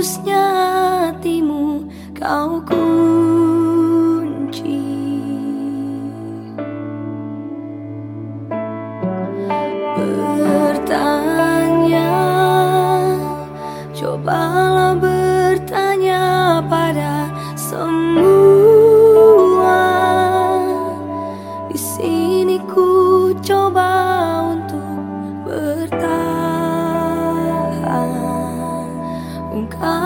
Hapusnya hatimu kau ku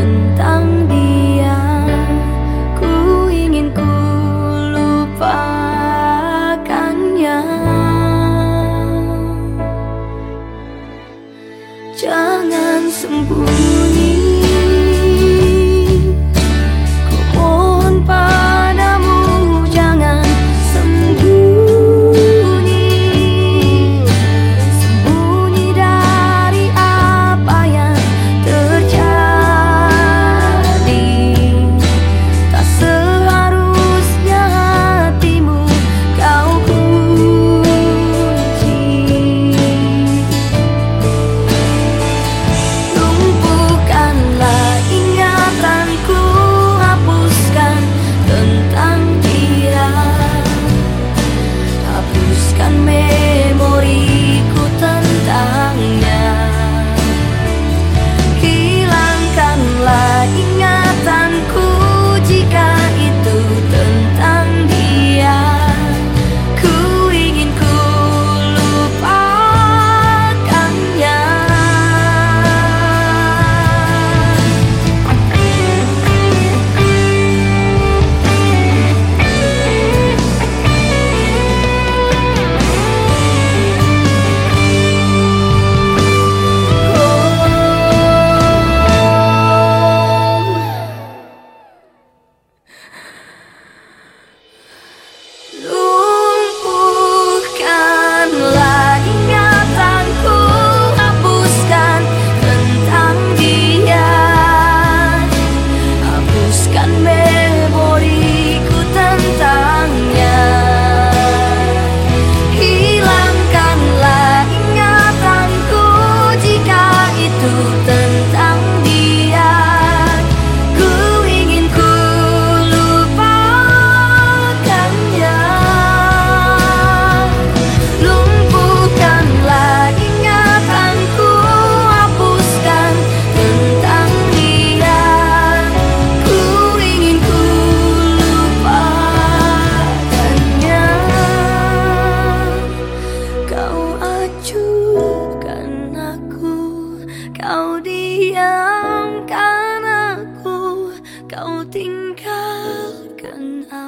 tentang dia Ku ingin ku lupakan lupakannya. Jangan sembunyi.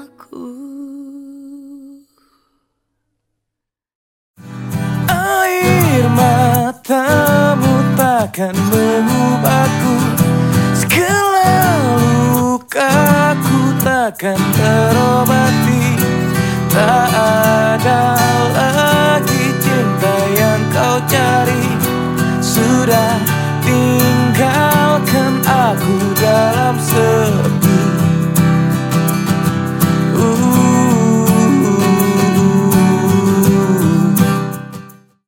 aku. Air matamu takkan mengubahku. Segala lukaku takkan terobati. Tak